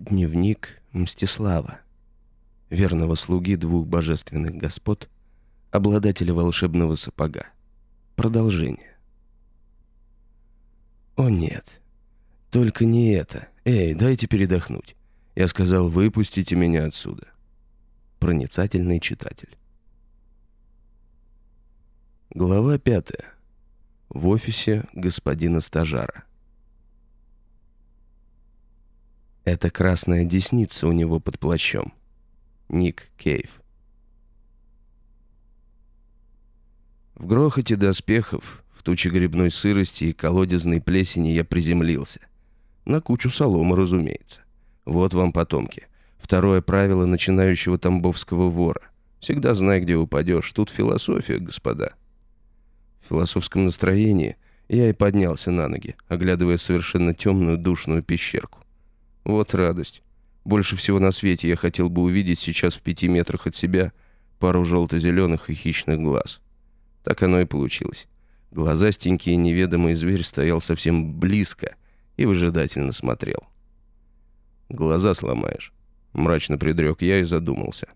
Дневник Мстислава, верного слуги двух божественных господ, обладателя волшебного сапога. Продолжение. О нет, только не это. Эй, дайте передохнуть. Я сказал, выпустите меня отсюда. Проницательный читатель. Глава пятая. В офисе господина стажара. Это красная десница у него под плащом. Ник Кейв. В грохоте доспехов, в туче грибной сырости и колодезной плесени я приземлился. На кучу соломы, разумеется. Вот вам потомки. Второе правило начинающего тамбовского вора. Всегда знай, где упадешь. Тут философия, господа. В философском настроении я и поднялся на ноги, оглядывая совершенно темную душную пещерку. Вот радость. Больше всего на свете я хотел бы увидеть сейчас в пяти метрах от себя пару желто-зеленых и хищных глаз. Так оно и получилось. Глазастенький и неведомый зверь стоял совсем близко и выжидательно смотрел. «Глаза сломаешь», — мрачно предрек я и задумался.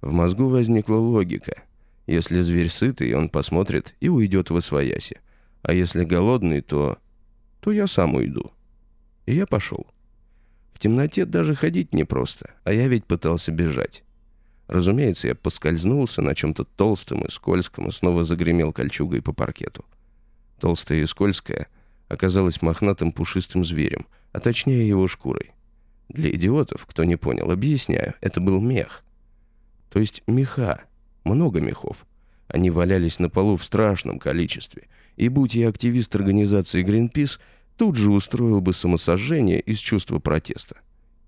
В мозгу возникла логика. Если зверь сытый, он посмотрит и уйдет в освояси. А если голодный, то... то я сам уйду. И я пошел. В темноте даже ходить непросто, а я ведь пытался бежать. Разумеется, я поскользнулся на чем-то толстом и скользком и снова загремел кольчугой по паркету. Толстая и скользкая оказалась мохнатым пушистым зверем, а точнее его шкурой. Для идиотов, кто не понял, объясняю, это был мех. То есть меха, много мехов. Они валялись на полу в страшном количестве, и будь я активист организации Greenpeace, тут же устроил бы самосожжение из чувства протеста.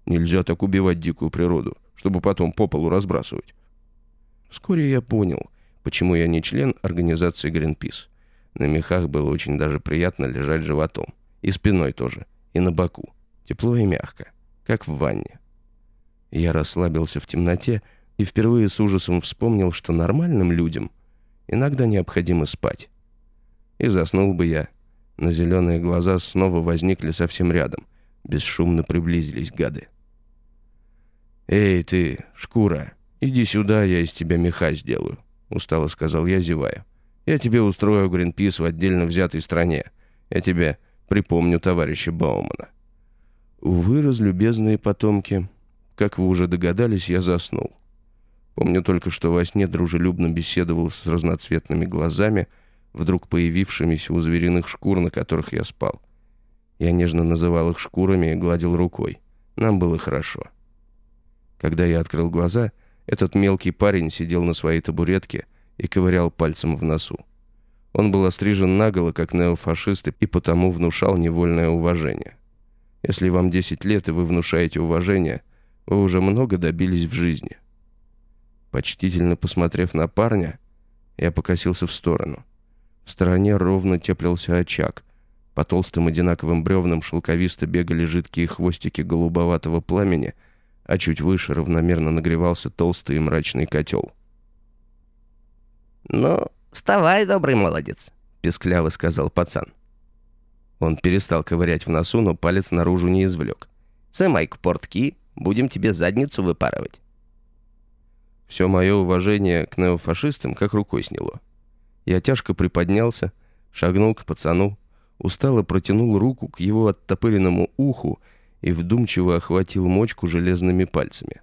Нельзя так убивать дикую природу, чтобы потом по полу разбрасывать. Вскоре я понял, почему я не член организации Greenpeace. На мехах было очень даже приятно лежать животом. И спиной тоже, и на боку. Тепло и мягко, как в ванне. Я расслабился в темноте и впервые с ужасом вспомнил, что нормальным людям иногда необходимо спать. И заснул бы я, но зеленые глаза снова возникли совсем рядом. Бесшумно приблизились гады. «Эй, ты, шкура, иди сюда, я из тебя меха сделаю», — устало сказал я, зевая. «Я тебе устрою Гринпис в отдельно взятой стране. Я тебе припомню товарища Баумана». Увы, разлюбезные потомки, как вы уже догадались, я заснул. Помню только, что во сне дружелюбно беседовал с разноцветными глазами — вдруг появившимися у звериных шкур, на которых я спал. Я нежно называл их шкурами и гладил рукой. Нам было хорошо. Когда я открыл глаза, этот мелкий парень сидел на своей табуретке и ковырял пальцем в носу. Он был острижен наголо, как неофашист, и потому внушал невольное уважение. Если вам 10 лет, и вы внушаете уважение, вы уже много добились в жизни. Почтительно посмотрев на парня, я покосился в сторону. В стороне ровно теплился очаг. По толстым одинаковым бревнам шелковисто бегали жидкие хвостики голубоватого пламени, а чуть выше равномерно нагревался толстый и мрачный котел. «Ну, вставай, добрый молодец», — пескляво сказал пацан. Он перестал ковырять в носу, но палец наружу не извлек. «Сымай-ка портки, будем тебе задницу выпарывать». Все мое уважение к неофашистам как рукой сняло. Я тяжко приподнялся, шагнул к пацану, устало протянул руку к его оттопыренному уху и вдумчиво охватил мочку железными пальцами.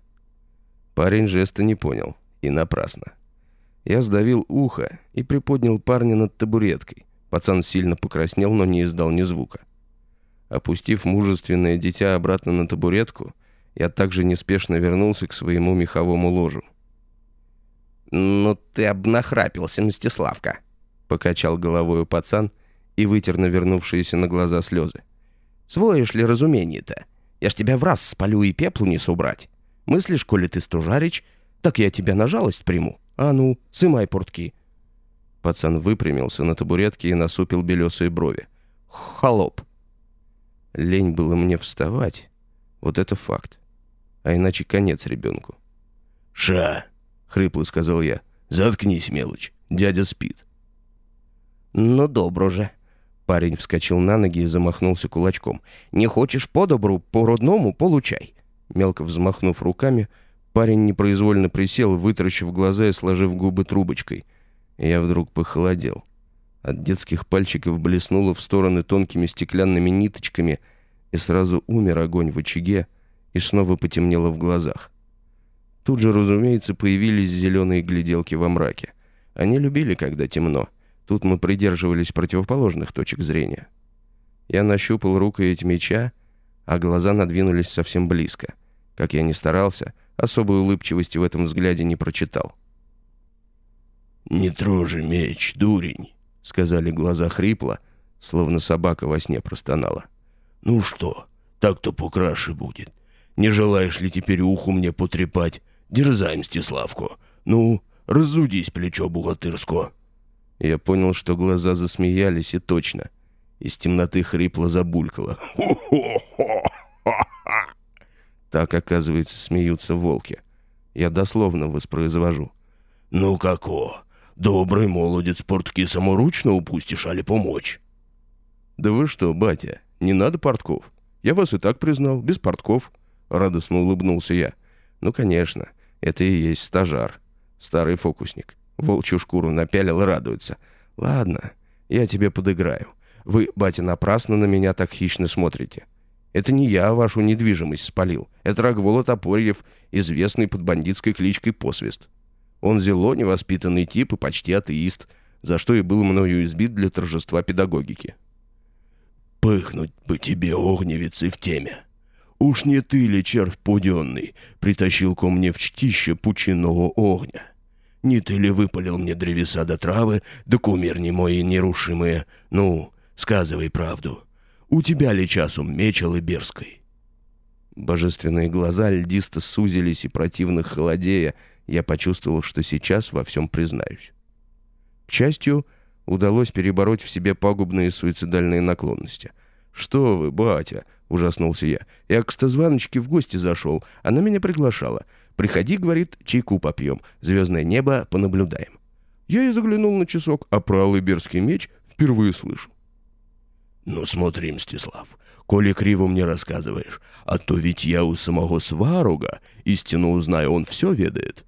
Парень жеста не понял, и напрасно. Я сдавил ухо и приподнял парня над табуреткой. Пацан сильно покраснел, но не издал ни звука. Опустив мужественное дитя обратно на табуретку, я также неспешно вернулся к своему меховому ложу. «Ну ты обнахрапился, Мстиславка!» Покачал головою пацан и вытер навернувшиеся на глаза слезы. «Своешь ли разумение-то? Я ж тебя в раз спалю и пеплу не собрать. Мыслишь, коли ты стужарич, так я тебя на жалость приму. А ну, сымай портки!» Пацан выпрямился на табуретке и насупил белесые брови. «Холоп!» Лень было мне вставать. Вот это факт. А иначе конец ребенку. «Ша!» — хрипло сказал я. «Заткнись, мелочь, дядя спит». «Ну, добро же». Парень вскочил на ноги и замахнулся кулачком. «Не хочешь по добру, по родному получай». Мелко взмахнув руками, парень непроизвольно присел, вытаращив глаза и сложив губы трубочкой. Я вдруг похолодел. От детских пальчиков блеснуло в стороны тонкими стеклянными ниточками, и сразу умер огонь в очаге, и снова потемнело в глазах. Тут же, разумеется, появились зеленые гляделки во мраке. Они любили, когда темно. Тут мы придерживались противоположных точек зрения. Я нащупал рукоять меча, а глаза надвинулись совсем близко. Как я ни старался, особой улыбчивости в этом взгляде не прочитал. «Не трожи меч, дурень!» — сказали глаза хрипло, словно собака во сне простонала. «Ну что, так-то покраше будет. Не желаешь ли теперь уху мне потрепать? Дерзай, Мстиславку. Ну, разудись, плечо бухгалтерско». Я понял, что глаза засмеялись, и точно. Из темноты хрипло забулькало. Так, оказывается, смеются волки. Я дословно воспроизвожу. «Ну како? Добрый молодец, портки саморучно упустишь, али помочь?» «Да вы что, батя, не надо портков. Я вас и так признал, без портков». Радостно улыбнулся я. «Ну, конечно, это и есть стажар. Старый фокусник. Волчью шкуру напялил и радуется. Ладно, я тебе подыграю. Вы, батя, напрасно на меня так хищно смотрите. Это не я вашу недвижимость спалил. Это Рогвола Топорьев, известный под бандитской кличкой Посвист. Он зело невоспитанный тип и почти атеист, за что и был мною избит для торжества педагогики. «Пыхнуть бы тебе, огневицы, в теме! Уж не ты ли, червь пуденный, притащил ко мне в чтище пучиного огня? Не ты ли выпалил мне древеса до травы, да кумирни мои нерушимые? Ну, сказывай правду. У тебя ли часом мечел и берской?» Божественные глаза льдисто сузились и противно холодея, я почувствовал, что сейчас во всем признаюсь. К счастью, удалось перебороть в себе пагубные суицидальные наклонности. «Что вы, батя!» — ужаснулся я. «Я к Стазваночке в гости зашел. Она меня приглашала. Приходи, — говорит, — чайку попьем. Звездное небо понаблюдаем». Я и заглянул на часок, а про Алыберский меч впервые слышу. «Ну смотри, Мстислав, коли криво мне рассказываешь, а то ведь я у самого Сваруга, истину узнаю, он все ведает».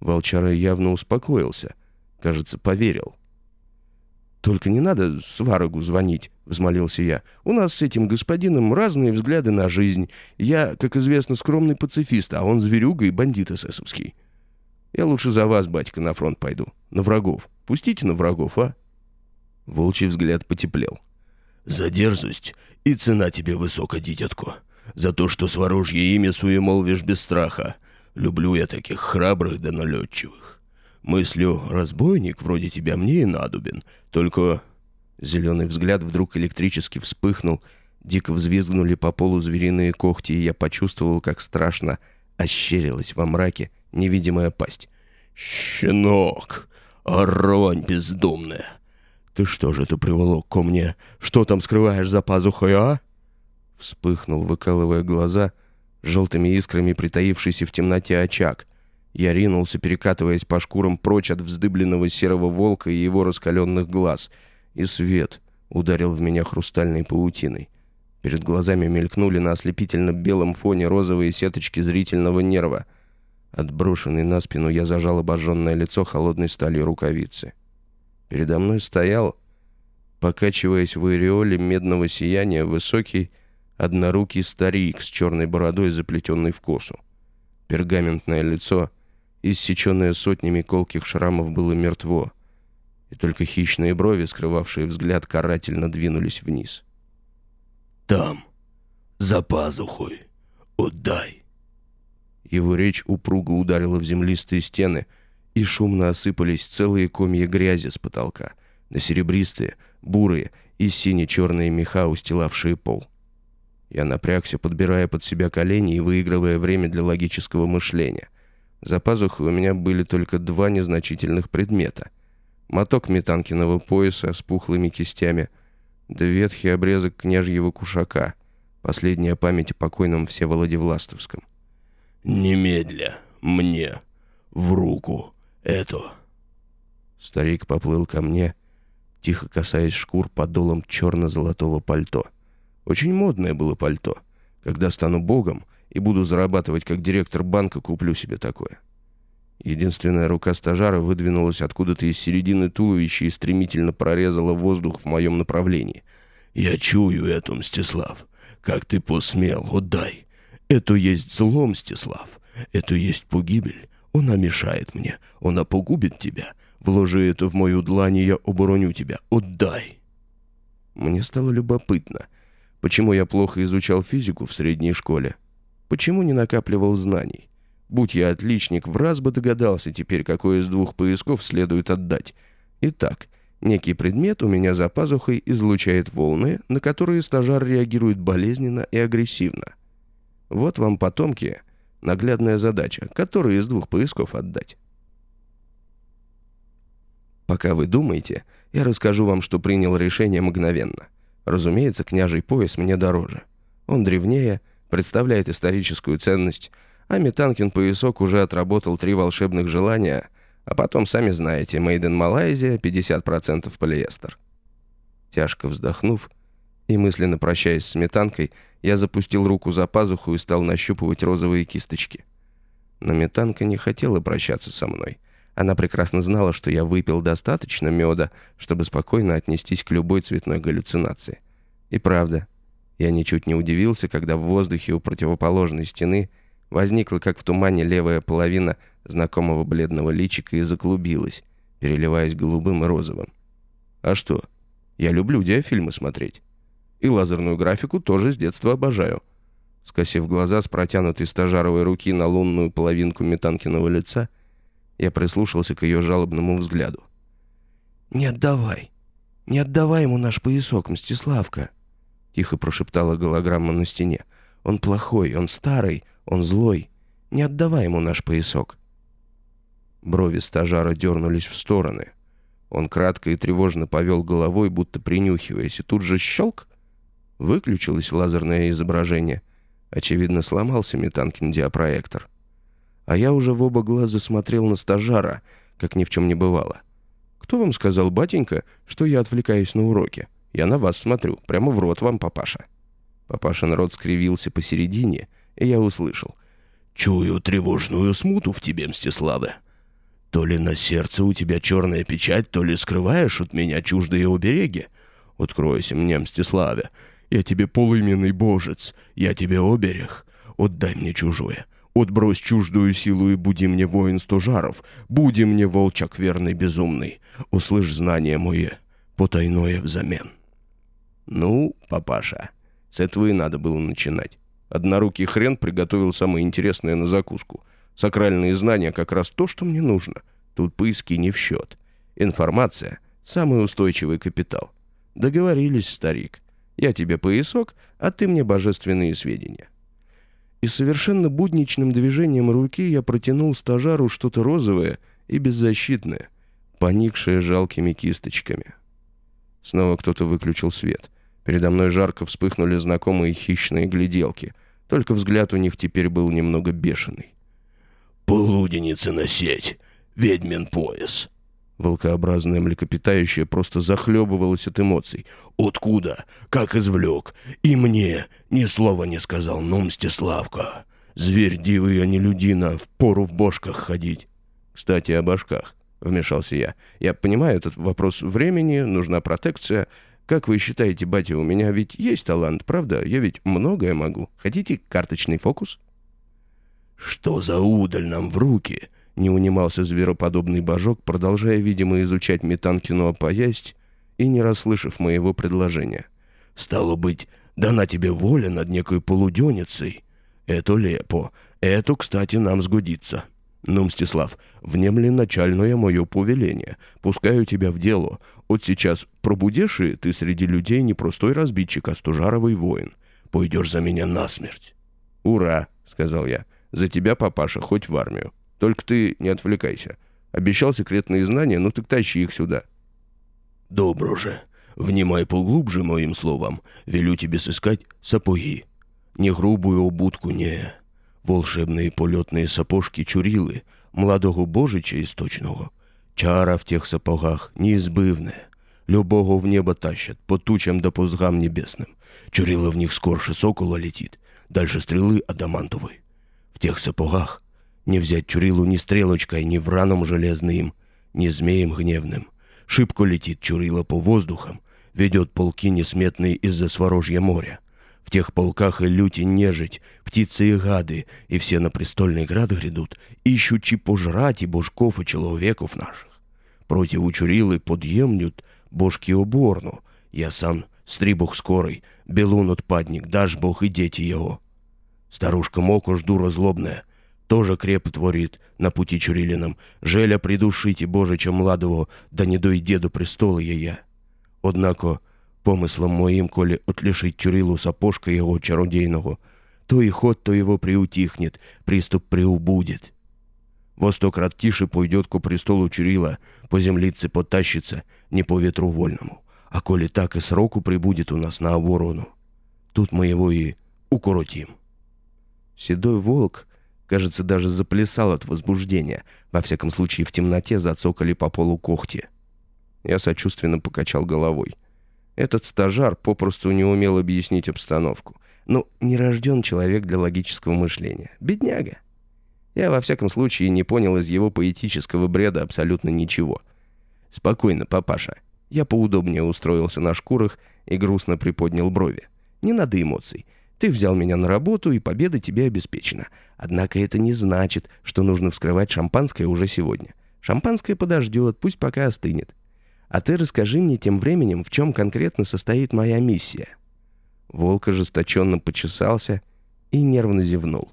Волчара явно успокоился. Кажется, поверил. «Только не надо Сварогу звонить», — взмолился я. «У нас с этим господином разные взгляды на жизнь. Я, как известно, скромный пацифист, а он зверюга и бандит эсэсовский. Я лучше за вас, батька, на фронт пойду. На врагов. Пустите на врагов, а?» Волчий взгляд потеплел. «За дерзость и цена тебе высока, дитятко. За то, что сворожье имя суемолвишь без страха. Люблю я таких храбрых да налетчивых. Мыслю, разбойник вроде тебя мне и надубен. Только...» Зеленый взгляд вдруг электрически вспыхнул. Дико взвизгнули по полу звериные когти, и я почувствовал, как страшно ощерилась во мраке невидимая пасть. «Щенок! Оронь бездумная! Ты что же ты приволок ко мне? Что там скрываешь за пазухой, а?» Вспыхнул, выкалывая глаза — желтыми искрами притаившийся в темноте очаг. Я ринулся, перекатываясь по шкурам прочь от вздыбленного серого волка и его раскаленных глаз. И свет ударил в меня хрустальной паутиной. Перед глазами мелькнули на ослепительно-белом фоне розовые сеточки зрительного нерва. Отброшенный на спину, я зажал обожженное лицо холодной сталью рукавицы. Передо мной стоял, покачиваясь в ореоле медного сияния, высокий, однорукий старик с черной бородой, заплетенной в косу. Пергаментное лицо, иссеченное сотнями колких шрамов, было мертво, и только хищные брови, скрывавшие взгляд, карательно двинулись вниз. «Там, за пазухой, отдай!» Его речь упруго ударила в землистые стены, и шумно осыпались целые комья грязи с потолка, на серебристые, бурые и сине-черные меха, устилавшие пол. Я напрягся, подбирая под себя колени и выигрывая время для логического мышления. За пазухой у меня были только два незначительных предмета. Моток метанкиного пояса с пухлыми кистями, да ветхий обрезок княжьего кушака, последняя память о покойном Всеволоде Властовском. «Немедля, мне, в руку, это...» Старик поплыл ко мне, тихо касаясь шкур подолом черно-золотого пальто. Очень модное было пальто. Когда стану богом, и буду зарабатывать как директор банка, куплю себе такое. Единственная рука стажара выдвинулась откуда-то из середины туловища и стремительно прорезала воздух в моем направлении. «Я чую это, Мстислав. Как ты посмел, отдай. Это есть зло, Мстислав. Это есть погибель. Она мешает мне. Она погубит тебя. Вложи это в мою длань, и я обороню тебя. Отдай!» Мне стало любопытно, почему я плохо изучал физику в средней школе. Почему не накапливал знаний? Будь я отличник, в раз бы догадался теперь, какой из двух поисков следует отдать. Итак, некий предмет у меня за пазухой излучает волны, на которые стажар реагирует болезненно и агрессивно. Вот вам, потомки, наглядная задача, который из двух поисков отдать. Пока вы думаете, я расскажу вам, что принял решение мгновенно. Разумеется, княжий пояс мне дороже. Он древнее, представляет историческую ценность, а Метанкин поясок уже отработал три волшебных желания, а потом, сами знаете, Made in Malaysia, 50% полиэстер. Тяжко вздохнув и мысленно прощаясь с Сметанкой, я запустил руку за пазуху и стал нащупывать розовые кисточки. Но Метанка не хотела прощаться со мной. Она прекрасно знала, что я выпил достаточно меда, чтобы спокойно отнестись к любой цветной галлюцинации. И правда, я ничуть не удивился, когда в воздухе у противоположной стены возникла, как в тумане, левая половина знакомого бледного личика и заклубилась, переливаясь голубым и розовым. А что? Я люблю диафильмы смотреть. И лазерную графику тоже с детства обожаю. Скосив глаза с протянутой стажаровой руки на лунную половинку Метанкиного лица, я прислушался к ее жалобному взгляду. «Не отдавай! Не отдавай ему наш поясок, Мстиславка!» Тихо прошептала голограмма на стене. «Он плохой, он старый, он злой. Не отдавай ему наш поясок!» Брови стажара дернулись в стороны. Он кратко и тревожно повел головой, будто принюхиваясь, и тут же щелк. Выключилось лазерное изображение. Очевидно, сломался метанкин диапроектор а я уже в оба глаза смотрел на стажара, как ни в чем не бывало. «Кто вам сказал, батенька, что я отвлекаюсь на уроке? Я на вас смотрю, прямо в рот вам, папаша». Папашин рот скривился посередине, и я услышал. «Чую тревожную смуту в тебе, Мстиславе. То ли на сердце у тебя черная печать, то ли скрываешь от меня чуждые обереги. Откройся мне, Мстиславе. Я тебе полыменный божец, я тебе оберег. Отдай мне чужое. Отбрось чуждую силу и буди мне воин стожаров, буди мне волчак верный безумный, услышь знание мое, потайное взамен. Ну, папаша, с этого и надо было начинать. Однорукий хрен приготовил самое интересное на закуску. Сакральные знания как раз то, что мне нужно. Тут поиски не в счет. Информация — самый устойчивый капитал. Договорились, старик. Я тебе поясок, а ты мне божественные сведения и совершенно будничным движением руки я протянул стажару что-то розовое и беззащитное, поникшее жалкими кисточками. Снова кто-то выключил свет. Передо мной жарко вспыхнули знакомые хищные гляделки, только взгляд у них теперь был немного бешеный. «Полуденница на сеть! Ведьмин пояс!» Волкообразное млекопитающее просто захлебывалось от эмоций. «Откуда? Как извлек? И мне ни слова не сказал, ну, Мстиславка. Зверь дивый, а не людина, в пору в бошках ходить». «Кстати, о башках», — вмешался я. «Я понимаю, этот вопрос времени, нужна протекция. Как вы считаете, батя, у меня ведь есть талант, правда? Я ведь многое могу. Хотите карточный фокус?» «Что за удаль нам в руки?» Не унимался звероподобный божок, продолжая, видимо, изучать Метанкину опоясть и не расслышав моего предложения. «Стало быть, дана тебе воля над некой полуденницей. Это лепо. Это, кстати, нам сгодится. Ну, Мстислав, внемли начальное мое повеление. Пускаю тебя в дело. Вот сейчас пробудешь, и ты среди людей не простой разбитчик, а стужаровый воин. Пойдешь за меня насмерть». «Ура!» — сказал я. «За тебя, папаша, хоть в армию». Только ты не отвлекайся. Обещал секретные знания, ну так тащи их сюда». «Добро же. Внимай поглубже моим словам. Велю тебе сыскать сапоги. Не грубую обутку, не. Волшебные полетные сапожки чурилы, молодого божича істочного. Чара в тех сапогах неизбывная. Любого в небо тащат, по тучам да по згам небесным. Чурила в них скорше сокола летит. Дальше стрелы адамантовой. В тех сапогах не взять Чурилу ни стрелочкой, ни враном железным, ни змеем гневным. Шибко летит Чурила по воздухам, ведет полки несметные из-за сворожья моря. В тех полках и люти нежить, птицы и гады, и все на престольный град грядут, ищучи пожрать и божков и человеков наших. Против учурилы подъемнют божки оборну. Я сам стрибух скорый, белун отпадник, дашь бог и дети его. Старушка Моко жду разлобная, тоже креп творит на пути Чурилином, желя придушите Божича младого, да не дойде до престола я. Однако, помислом моим, коли отлишить Чурилу сапожка его чародейного, то и ход то его приутихнет, приступ приубудет. Во сто крат тише пойдет ко престолу Чурила, по землице потащится, не по ветру вольному. А коли так и сроку прибудет у нас на оборону, тут мы его и укоротим. Седой волк, кажется, даже заплясал от возбуждения. Во всяком случае, в темноте зацокали по полу когти. Я сочувственно покачал головой. Этот стажар попросту не умел объяснить обстановку. Ну, не рожден человек для логического мышления. Бедняга. Я, во всяком случае, не понял из его поэтического бреда абсолютно ничего. «Спокойно, папаша». Я поудобнее устроился на шкурах и грустно приподнял брови. «Не надо эмоций. Ты взял меня на работу, и победа тебе обеспечена. Однако это не значит, что нужно вскрывать шампанское уже сегодня. Шампанское подождет, пусть пока остынет. А ты расскажи мне тем временем, в чем конкретно состоит моя миссия». Волк ожесточенно почесался и нервно зевнул.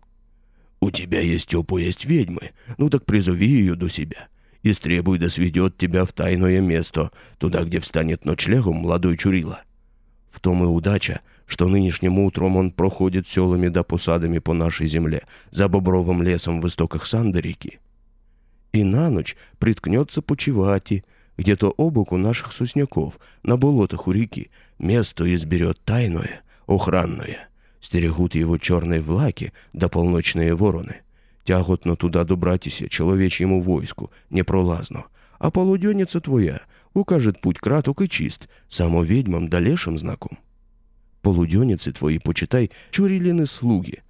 «У тебя есть опу, есть ведьмы. Ну так призови ее до себя. И стребуй да сведет тебя в тайное место, туда, где встанет ночлегом молодой Чурила. В том и удача, что нынешним утром он проходит селами да посадами по нашей земле, за бобровым лесом в истоках Санды-реки. И на ночь приткнется почевати, где-то обоку наших сусняков, на болотах у реки, место изберет тайное, охранное. Стерегут его черные влаки да полночные вороны. Тяготно туда добратися человечьему войску, непролазно. А полуденница твоя укажет путь краток и чист, само ведьмам да лешим знаком. Полуденницы твои, почитай, чурилины слуги.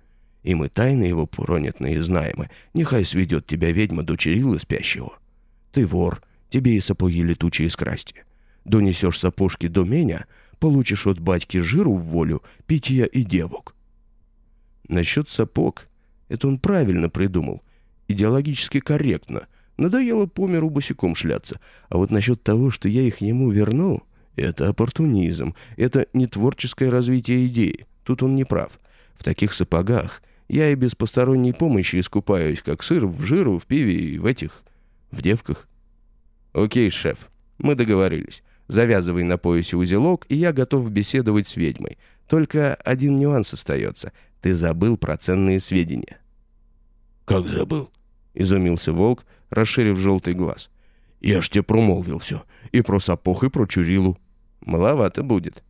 И мы тайны его поронятные знаемы, нехай сведет тебя ведьма до Чирилла спящего. Ты вор, тебе и сапоги летучие скрасти. Донесешь сапожки до меня, получишь от батьки жиру в волю, питья и девок. Насчет сапог, это он правильно придумал, идеологически корректно. Надоело по миру босиком шляться. А вот насчет того, что я их ему верну, это оппортунизм, это не творческое развитие идеи. Тут он не прав. В таких сапогах я и без посторонней помощи искупаюсь, как сыр в жиру, в пиве и в этих... в девках. Окей, шеф, мы договорились. Завязывай на поясе узелок, и я готов беседовать с ведьмой. Только один нюанс остается. Ты забыл про ценные сведения». «Как забыл?» — изумился волк, расширив желтый глаз. «Я ж тебе промолвил все. И про сапог, и про Чурилу». «Маловато будет».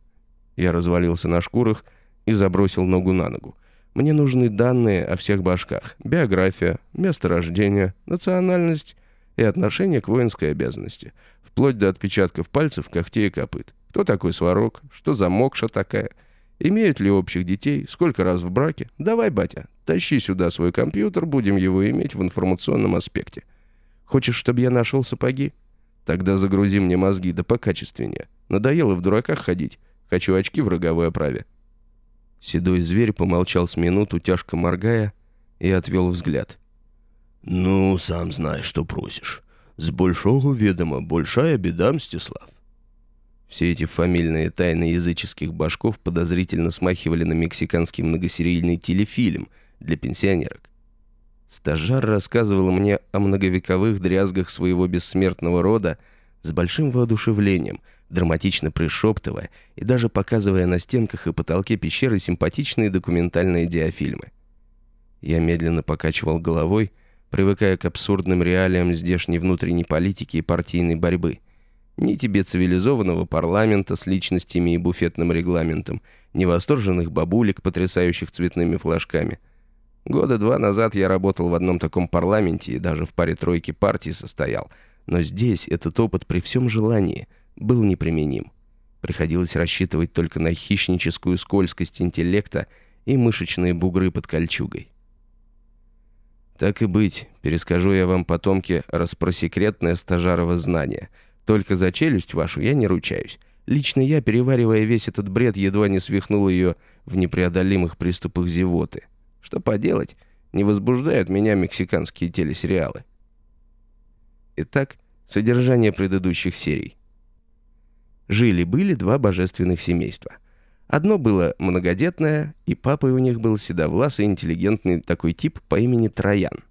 Я развалился на шкурах и забросил ногу на ногу. Мне нужны данные о всех башках. Биография, место рождения, национальность и отношение к воинской обязанности вплоть до отпечатков пальцев, когтей и копыт. Кто такой сварог? Что за мокша такая? Имеют ли общих детей? Сколько раз в браке? Давай, батя, тащи сюда свой компьютер, будем его иметь в информационном аспекте. Хочешь, чтобы я нашел сапоги? Тогда загрузи мне мозги, да покачественнее. Надоело в дураках ходить. Хочу очки в роговой оправе. Седой зверь помолчал с минуту, тяжко моргая, и отвел взгляд. «Ну, сам знаешь, что просишь. С большого ведома большая беда, Мстислав. Все эти фамильные тайны языческих башков подозрительно смахивали на мексиканский многосерийный телефильм для пенсионерок. Стажар рассказывал мне о многовековых дрязгах своего бессмертного рода с большим воодушевлением, драматично пришептывая и даже показывая на стенках и потолке пещеры симпатичные документальные диафильмы. Я медленно покачивал головой, привыкая к абсурдным реалиям здешней внутренней политики и партийной борьбы. Ни тебе цивилизованного парламента с личностями и буфетным регламентом, ни восторженных бабулек, потрясающих цветными флажками. Года два назад я работал в одном таком парламенте и даже в паре тройки партий состоял, но здесь этот опыт при всем желании был неприменим. Приходилось рассчитывать только на хищническую скользкость интеллекта и мышечные бугры под кольчугой. Так и быть, перескажу я вам, потомки, распросекретное стажарово знание. Только за челюсть вашу я не ручаюсь. Лично я, переваривая весь этот бред, едва не свихнул ее в непреодолимых приступах зевоты. Что поделать, не возбуждают меня мексиканские телесериалы. Итак, содержание предыдущих серий. Жили-были два божественных семейства. Одно было многодетное, и папой у них был седовласый интеллигентный такой тип по имени Троян.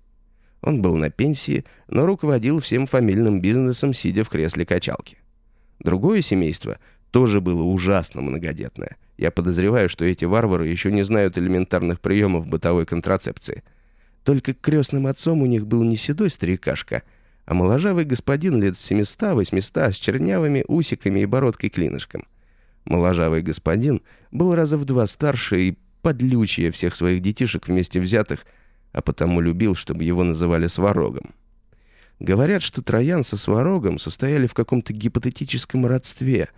Он был на пенсии, но руководил всем фамильным бизнесом, сидя в кресле качалки. Другое семейство тоже было ужасно многодетное. Я подозреваю, что эти варвары еще не знают элементарных приемов бытовой контрацепции. Только крестным отцом у них был не седой старикашка, а моложавый господин лет 700-800 с чернявыми усиками и бородкой-клинышком. Моложавый господин был раза в два старше и подлючие всех своих детишек вместе взятых, а потому любил, чтобы его называли Сварогом. Говорят, что Троян со Сварогом состояли в каком-то гипотетическом родстве,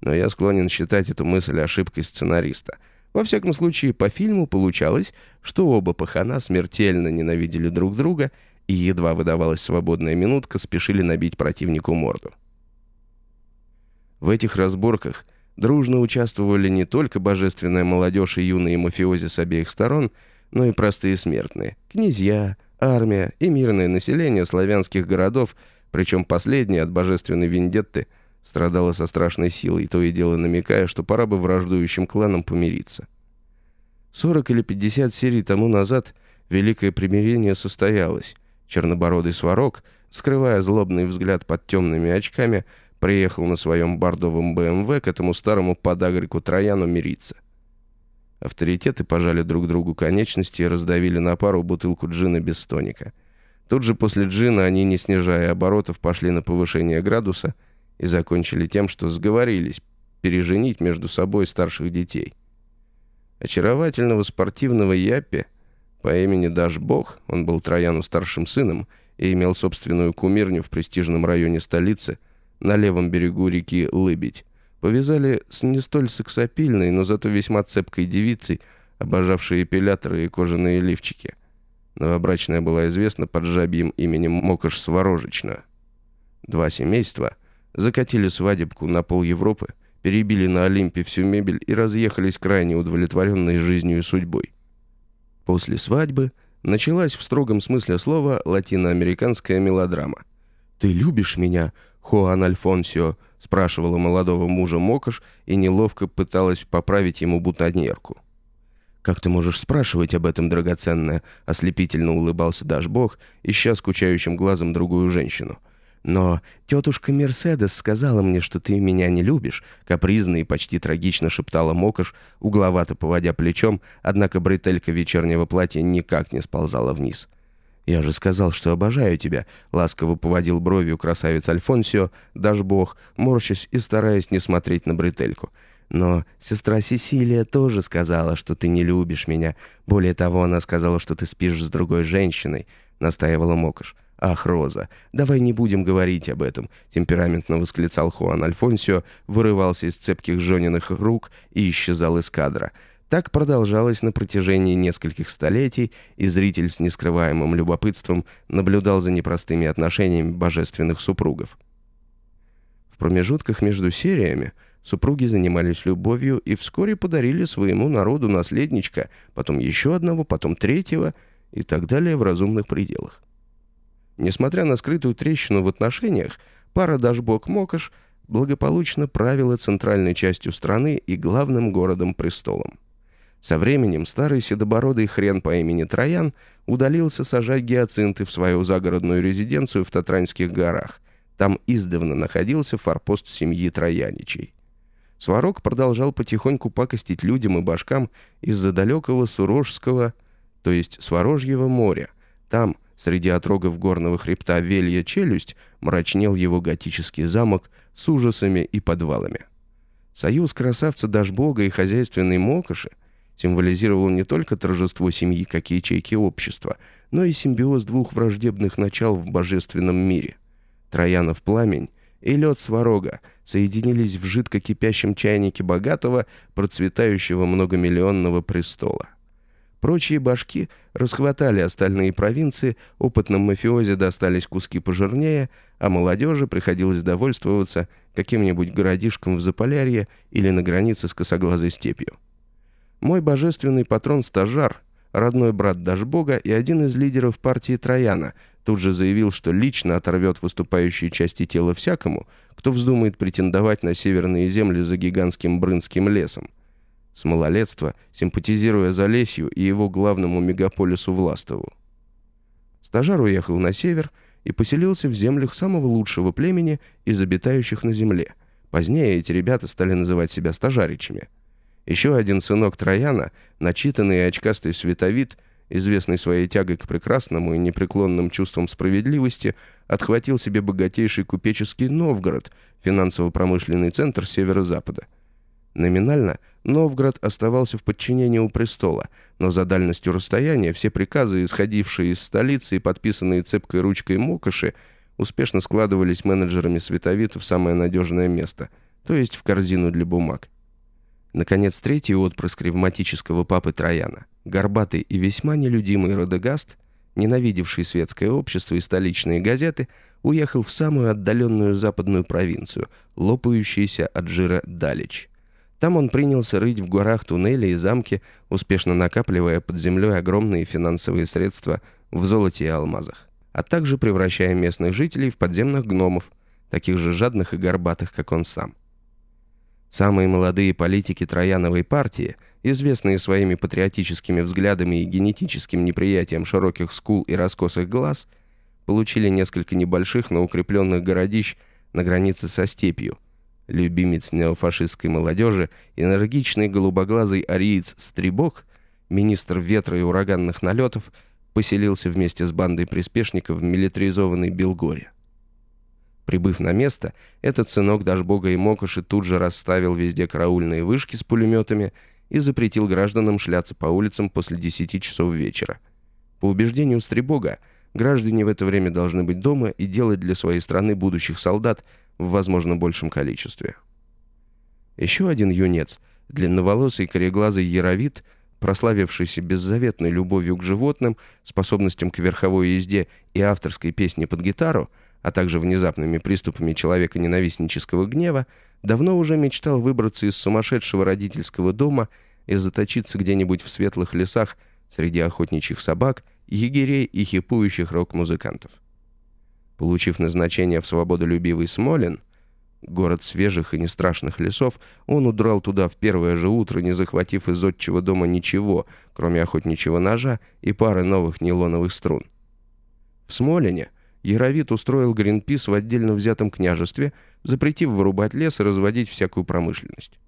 но я склонен считать эту мысль ошибкой сценариста. Во всяком случае, по фильму получалось, что оба пахана смертельно ненавидели друг друга и, едва выдавалась свободная минутка, спешили набить противнику морду. В этих разборках дружно участвовали не только божественная молодежь и юные мафиози с обеих сторон, но и простые смертные – князья, армия и мирное население славянских городов, причем последнее от божественной вендетты страдало со страшной силой, то и дело намекая, что пора бы враждующим кланам помириться. 40 или 50 серий тому назад великое примирение состоялось. Чернобородый сварог, скрывая злобный взгляд под темными очками, приехал на своем бордовом БМВ к этому старому подагрику Трояну мириться. Авторитеты пожали друг другу конечности и раздавили на пару бутылку джина без тоника. Тут же после джина они, не снижая оборотов, пошли на повышение градуса и закончили тем, что сговорились переженить между собой старших детей. Очаровательного спортивного Яппи по имени Дашбог, он был Трояну старшим сыном и имел собственную кумирню в престижном районе столицы на левом берегу реки Лыбедь, Повязали с не столь сексапильной, но зато весьма цепкой девицей, обожавшей эпиляторы и кожаные лифчики. Новобрачная была известна под жабьим именем Мокош Сворожечна. Два семейства закатили свадебку на пол Европы, перебили на Олимпе всю мебель и разъехались крайне удовлетворенные жизнью и судьбой. После свадьбы началась в строгом смысле слова латиноамериканская мелодрама. «Ты любишь меня, Хуан Альфонсио?» спрашивала молодого мужа Мокош и неловко пыталась поправить ему бутоньерку. «Как ты можешь спрашивать об этом, драгоценная?» — ослепительно улыбался Дашбог, ища скучающим глазом другую женщину. «Но тетушка Мерседес сказала мне, что ты меня не любишь», — капризно и почти трагично шептала Мокош, угловато поводя плечом, однако бретелька вечернего платья никак не сползала вниз. — «Я же сказал, что обожаю тебя», — ласково поводил бровью красавец Альфонсио, дашь бог, морщась и стараясь не смотреть на бретельку. «Но сестра Сесилия тоже сказала, что ты не любишь меня. Более того, она сказала, что ты спишь с другой женщиной», — настаивала Мокош. «Ах, Роза, давай не будем говорить об этом», — темпераментно восклицал Хуан Альфонсио, вырывался из цепких Жониных рук и исчезал из кадра. Так продолжалось на протяжении нескольких столетий, и зритель с нескрываемым любопытством наблюдал за непростыми отношениями божественных супругов. В промежутках между сериями супруги занимались любовью и вскоре подарили своему народу наследничка, потом еще одного, потом третьего и так далее в разумных пределах. Несмотря на скрытую трещину в отношениях, пара Дашбок-Мокош благополучно правила центральной частью страны и главным городом-престолом. Со временем старый седобородый хрен по имени Троян удалился сажать гиацинты в свою загородную резиденцию в Татранских горах. Там издавна находился форпост семьи Трояничей. Сварог продолжал потихоньку пакостить людям и башкам из-за далекого Сурожского, то есть Сварожьего моря. Там, среди отрогов горного хребта Велья Челюсть, мрачнел его готический замок с ужасами и подвалами. Союз красавца Дашбога и хозяйственной Мокоши символизировал не только торжество семьи как ячейки общества, но и симбиоз двух враждебных начал в божественном мире. Троянов пламень и лед сварога соединились в жидко кипящем чайнике богатого, процветающего многомиллионного престола. Прочие башки расхватали остальные провинции, опытным мафиози достались куски пожирнее, а молодежи приходилось довольствоваться каким-нибудь городишком в Заполярье или на границе с косоглазой степью. Мой божественный патрон-стажар, родной брат Дашбога и один из лидеров партии Трояна, тут же заявил, что лично оторвет выступающие части тела всякому, кто вздумает претендовать на северные земли за гигантским Брынским лесом – с малолетства симпатизируя Залесью и его главному мегаполису Властову. Стажар уехал на север и поселился в землях самого лучшего племени из обитающих на земле. Позднее эти ребята стали называть себя стажаричами. Еще один сынок Трояна, начитанный и очкастый световид, известный своей тягой к прекрасному и непреклонным чувствам справедливости, отхватил себе богатейший купеческий Новгород, финансово-промышленный центр северо-запада – Номинально Новгород оставался в подчинении у престола, но за дальностью расстояния все приказы, исходившие из столицы и подписанные цепкой ручкой Мокоши, успешно складывались менеджерами Световита в самое надежное место, то есть в корзину для бумаг. Наконец, третий отпрыск ревматического папы Трояна, горбатый и весьма нелюдимый Родегаст, ненавидевший светское общество и столичные газеты, уехал в самую отдаленную западную провинцию, лопающуюся от жира Далич. Там он принялся рыть в горах туннели и замки, успешно накапливая под землей огромные финансовые средства в золоте и алмазах, а также превращая местных жителей в подземных гномов, таких же жадных и горбатых, как он сам. Самые молодые политики Трояновой партии, известные своими патриотическими взглядами и генетическим неприятием широких скул и раскосых глаз, получили несколько небольших, но укрепленных городищ на границе со степью – любимец неофашистской молодежи, энергичный голубоглазый ариец Стрибок, министр ветра и ураганных налетов, поселился вместе с бандой приспешников в милитаризованной Белгоре. Прибыв на место, этот сынок Дашбога и Мокоши тут же расставил везде караульные вышки с пулеметами и запретил гражданам шляться по улицам после 10 часов вечера. По убеждению Стрибога, граждане в это время должны быть дома и делать для своей страны будущих солдат – в, возможно, большем количестве. Еще один юнец, длинноволосый кореглазый яровит, прославившийся беззаветной любовью к животным, способностям к верховой езде и авторской песне под гитару, а также внезапными приступами человека-ненавистнического гнева, давно уже мечтал выбраться из сумасшедшего родительского дома и заточиться где-нибудь в светлых лесах среди охотничьих собак, егерей и хипующих рок-музыкантов. Получив назначение в свободолюбивый Смолин, город свежих и нестрашных лесов, он удрал туда в первое же утро, не захватив из отчего дома ничего, кроме охотничьего ножа и пары новых нейлоновых струн. В Смолине Яровит устроил Гринпис в отдельно взятом княжестве, запретив вырубать лес и разводить всякую промышленность.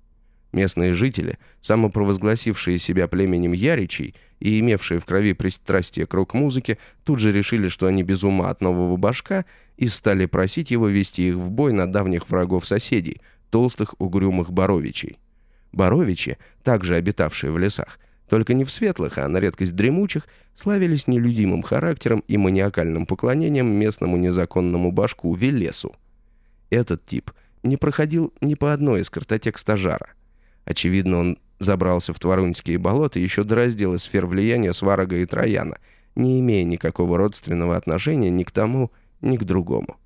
Местные жители, самопровозгласившие себя племенем Яричей и имевшие в крови пристрастие к рок-музыке, тут же решили, что они без ума от нового башка и стали просить его вести их в бой на давних врагов соседей, толстых угрюмых Боровичей. Боровичи, также обитавшие в лесах, только не в светлых, а на редкость дремучих, славились нелюдимым характером и маниакальным поклонением местному незаконному башку Велесу. Этот тип не проходил ни по одной из картотек стажара – Очевидно, он забрался в Тварунские болота еще до сфер влияния Сварога и Трояна, не имея никакого родственного отношения ни к тому, ни к другому.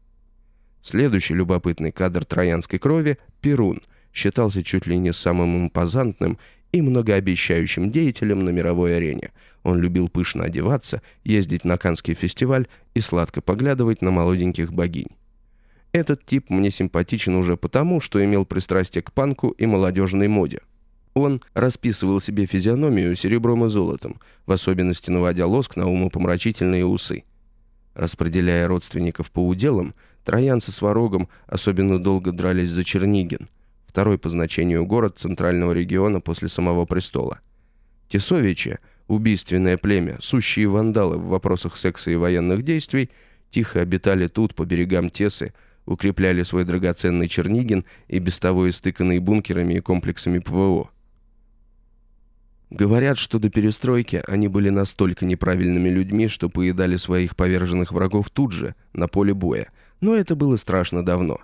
Следующий любопытный кадр троянской крови – Перун – считался чуть ли не самым импозантным и многообещающим деятелем на мировой арене. Он любил пышно одеваться, ездить на Канский фестиваль и сладко поглядывать на молоденьких богинь. Этот тип мне симпатичен уже потому, что имел пристрастие к панку и молодежной моде. Он расписывал себе физиономию серебром и золотом, в особенности наводя лоск на умопомрачительные усы. Распределяя родственников по уделам, троянцы с Ворогом особенно долго дрались за Чернигин, второй по значению город центрального региона после самого престола. Тесовичи, убийственное племя, сущие вандалы в вопросах секса и военных действий, тихо обитали тут, по берегам Тесы, укрепляли свой драгоценный Чернигин и без того истыканный бункерами и комплексами ПВО. Говорят, что до перестройки они были настолько неправильными людьми, что поедали своих поверженных врагов тут же, на поле боя. Но это было страшно давно.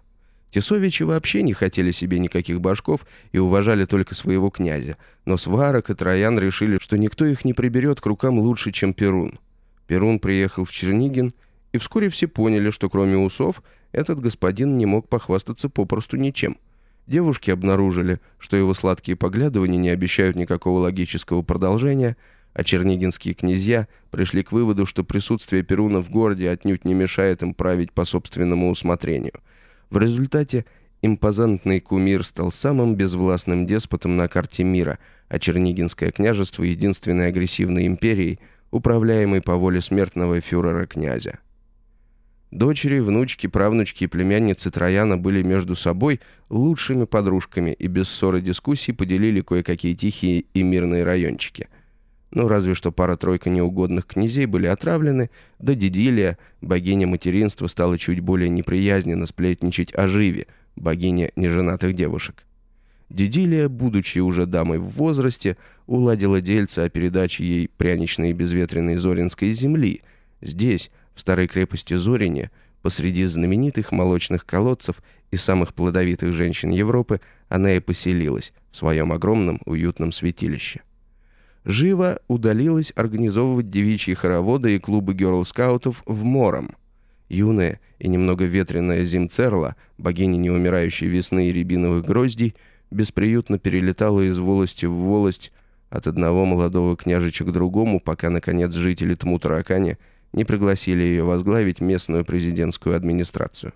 Тесовичи вообще не хотели себе никаких башков и уважали только своего князя, но Сварок и Троян решили, что никто их не приберет к рукам лучше, чем Перун. Перун приехал в Чернигин, и вскоре все поняли, что кроме усов этот господин не мог похвастаться попросту ничем. Девушки обнаружили, что его сладкие поглядывания не обещают никакого логического продолжения, а чернигинские князья пришли к выводу, что присутствие Перуна в городе отнюдь не мешает им править по собственному усмотрению – в результате импозантный кумир стал самым безвластным деспотом на карте мира, а Чернигинское княжество — единственной агрессивной империей, управляемой по воле смертного фюрера-князя. Дочери, внучки, правнучки и племянницы Трояна были между собой лучшими подружками и без ссоры дискуссий поделили кое-какие тихие и мирные райончики — ну, разве что пара-тройка неугодных князей были отравлены, да Дидилия, богиня материнства, стала чуть более неприязненно сплетничать о Живе, богине неженатых девушек. Дидилия, будучи уже дамой в возрасте, уладила дельце о передаче ей пряничной и безветренной Зоринской земли. Здесь, в старой крепости Зорине, посреди знаменитых молочных колодцев и самых плодовитых женщин Европы, она и поселилась в своем огромном уютном святилище живо удалилась организовывать девичьи хороводы и клубы герл-скаутов в Мором. Юная и немного ветреная Зимцерла, богиня неумирающей весны и рябиновых гроздей, бесприютно перелетала из волости в волость от одного молодого княжича к другому, пока, наконец, жители Тмутаракани не пригласили ее возглавить местную президентскую администрацию.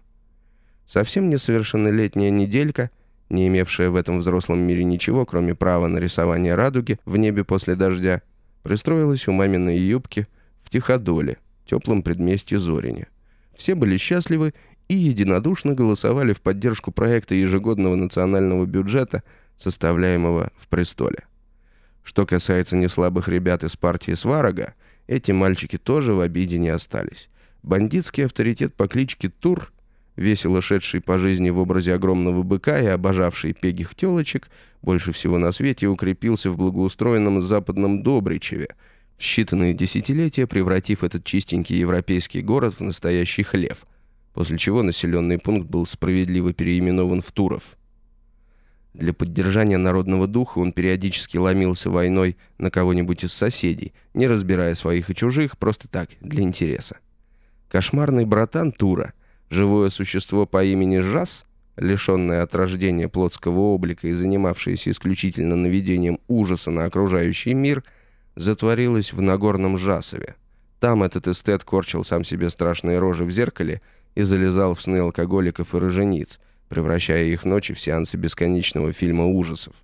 Совсем несовершеннолетняя неделька — не имевшая в этом взрослом мире ничего, кроме права на рисование радуги в небе после дождя, пристроилась у маминой юбки в Тиходоле, теплом предместье Зорине. Все были счастливы и единодушно голосовали в поддержку проекта ежегодного национального бюджета, составляемого в престоле. Что касается неслабых ребят из партии Сварога, эти мальчики тоже в обиде не остались. Бандитский авторитет по кличке Тур – весело шедший по жизни в образе огромного быка и обожавший пегих телочек, больше всего на свете укрепился в благоустроенном западном Добричеве, в считанные десятилетия превратив этот чистенький европейский город в настоящий хлев, после чего населенный пункт был справедливо переименован в Туров. Для поддержания народного духа он периодически ломился войной на кого-нибудь из соседей, не разбирая своих и чужих, просто так, для интереса. Кошмарный братан Тура — Живое существо по имени Жас, лишенное от рождения плотского облика и занимавшееся исключительно наведением ужаса на окружающий мир, затворилось в Нагорном Жасове. Там этот эстет корчил сам себе страшные рожи в зеркале и залезал в сны алкоголиков и рожениц, превращая их ночи в сеансы бесконечного фильма ужасов.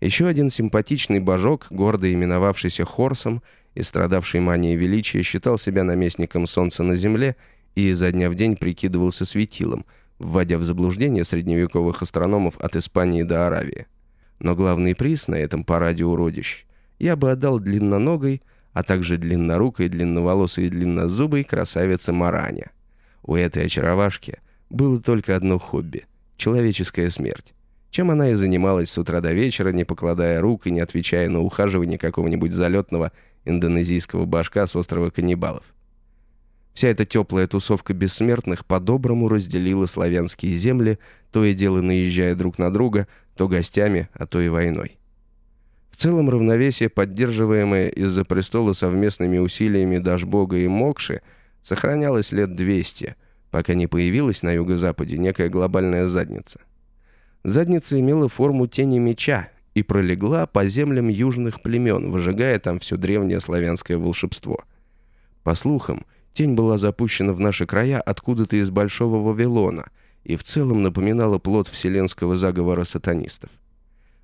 Еще один симпатичный божок, гордо именовавшийся Хорсом и страдавший манией величия, считал себя наместником солнца на земле – и изо дня в день прикидывался светилом, вводя в заблуждение средневековых астрономов от Испании до Аравии. Но главный приз на этом параде уродищ я бы отдал длинноногой, а также длиннорукой, длинноволосой и длиннозубой красавице Маране. У этой очаровашки было только одно хобби — человеческая смерть. Чем она и занималась с утра до вечера, не покладая рук и не отвечая на ухаживание какого-нибудь залетного индонезийского башка с острова каннибалов. Вся эта теплая тусовка бессмертных по-доброму разделила славянские земли, то и дело наезжая друг на друга, то гостями, а то и войной. В целом равновесие, поддерживаемое из-за престола совместными усилиями Дашбога и Мокши, сохранялось лет 200, пока не появилась на юго-западе некая глобальная задница. Задница имела форму тени меча и пролегла по землям южных племен, выжигая там все древнее славянское волшебство. По слухам, Тень была запущена в наши края откуда-то из Большого Вавилона и в целом напоминала плод вселенского заговора сатанистов.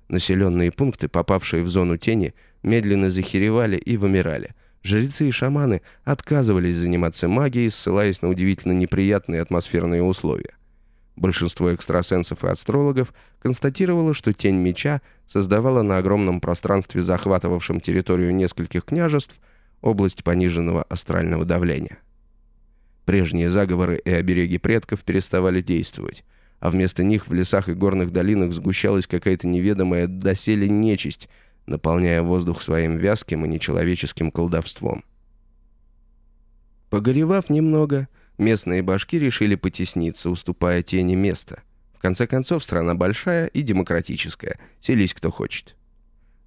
Населенные пункты, попавшие в зону тени, медленно захеревали и вымирали. Жрецы и шаманы отказывались заниматься магией, ссылаясь на удивительно неприятные атмосферные условия. Большинство экстрасенсов и астрологов констатировало, что тень меча создавала на огромном пространстве, захватывавшем территорию нескольких княжеств, область пониженного астрального давления. Прежние заговоры и обереги предков переставали действовать, а вместо них в лесах и горных долинах сгущалась какая-то неведомая доселе нечисть, наполняя воздух своим вязким и нечеловеческим колдовством. Погоревав немного, Местные башки решили потесниться, уступая тени место. В конце концов, страна большая и демократическая. Селись кто хочет.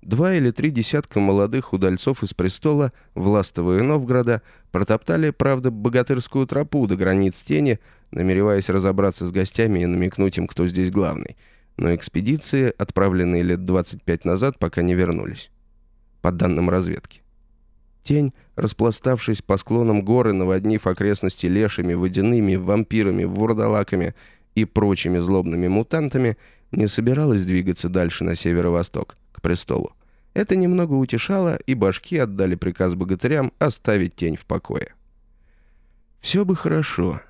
Два или три десятка молодых удальцов из престола, Властова и Новгорода, протоптали, правда, богатырскую тропу до границ тени, намереваясь разобраться с гостями и намекнуть им, кто здесь главный. Но экспедиции, отправленные лет 25 назад, пока не вернулись. По данным разведки. Тень, распластавшись по склонам горы, наводнив окрестности лешими, водяными, вампирами, вурдалаками и прочими злобными мутантами, не собиралась двигаться дальше на северо-восток, к престолу. Это немного утешало, и башки отдали приказ богатырям оставить тень в покое. Все бы хорошо,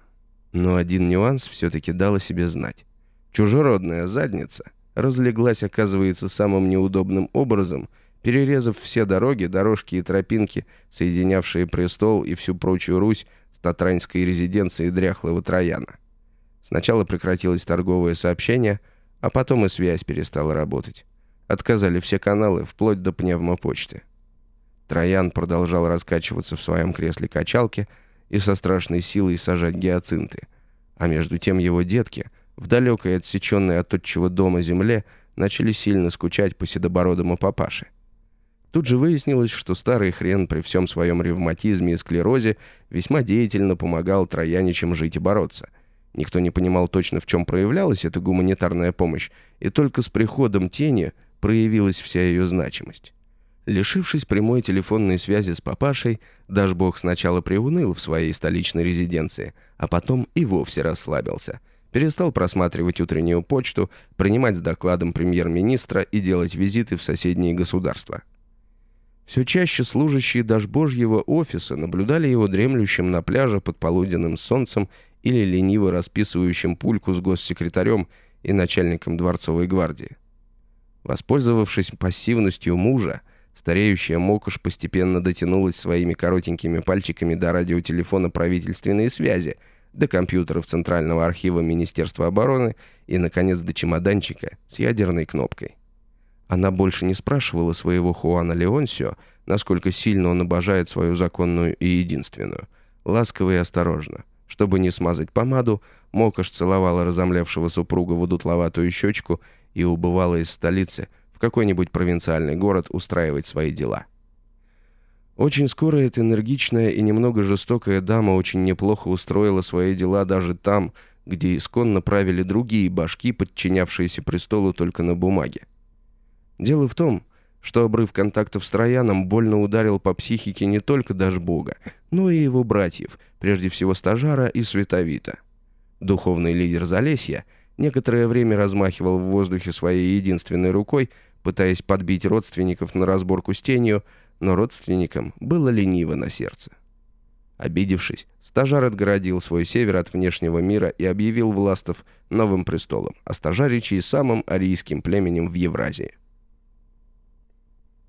но один нюанс все-таки дал о себе знать. Чужеродная задница разлеглась, оказывается, самым неудобным образом — перерезав все дороги, дорожки и тропинки, соединявшие престол и всю прочую Русь с татранской резиденцией дряхлого Трояна. Сначала прекратилось торговое сообщение, а потом и связь перестала работать. Отказали все каналы, вплоть до пневмопочты. Троян продолжал раскачиваться в своем кресле качалки и со страшной силой сажать гиацинты. А между тем его детки, в далекой отсеченной от отчего дома земле, начали сильно скучать по седобородому папаше. Тут же выяснилось, что старый хрен при всем своем ревматизме и склерозе весьма деятельно помогал трояничам жить и бороться. Никто не понимал точно, в чем проявлялась эта гуманитарная помощь, и только с приходом тени проявилась вся ее значимость. Лишившись прямой телефонной связи с папашей, Дашбог сначала приуныл в своей столичной резиденции, а потом и вовсе расслабился. Перестал просматривать утреннюю почту, принимать с докладом премьер-министра и делать визиты в соседние государства. Все чаще служащие Дашбожьего офиса наблюдали его дремлющим на пляже под полуденным солнцем или лениво расписывающим пульку с госсекретарем и начальником дворцовой гвардии. Воспользовавшись пассивностью мужа, стареющая Мокош постепенно дотянулась своими коротенькими пальчиками до радиотелефона правительственной связи, до компьютеров Центрального архива Министерства обороны и, наконец, до чемоданчика с ядерной кнопкой. Она больше не спрашивала своего Хуана Леонсио, насколько сильно он обожает свою законную и единственную. Ласково и осторожно. Чтобы не смазать помаду, Мокош целовала разомлевшего супруга в удутловатую щечку и убывала из столицы в какой-нибудь провинциальный город устраивать свои дела. Очень скоро эта энергичная и немного жестокая дама очень неплохо устроила свои дела даже там, где исконно правили другие башки, подчинявшиеся престолу только на бумаге. Дело в том, что обрыв контактов с Трояном больно ударил по психике не только Дашбога, но и его братьев, прежде всего Стажара и Световита. Духовный лидер Залесья некоторое время размахивал в воздухе своей единственной рукой, пытаясь подбить родственников на разборку с тенью, но родственникам было лениво на сердце. Обидевшись, стажар отгородил свой север от внешнего мира и объявил властов новым престолом, а стажаричей самым арийским племенем в Евразии.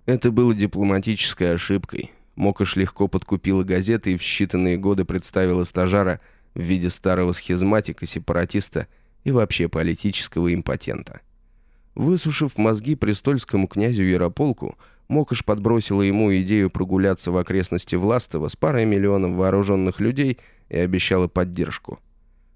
Это было дипломатической ошибкой. Мокош легко подкупила газеты и в считанные годы представила стажара в виде старого схизматика, сепаратиста и вообще политического импотента. Высушив мозги престольскому князю Ярополку, Мокош подбросила ему идею прогуляться в окрестности Властова с парой миллионов вооруженных людей и обещала поддержку.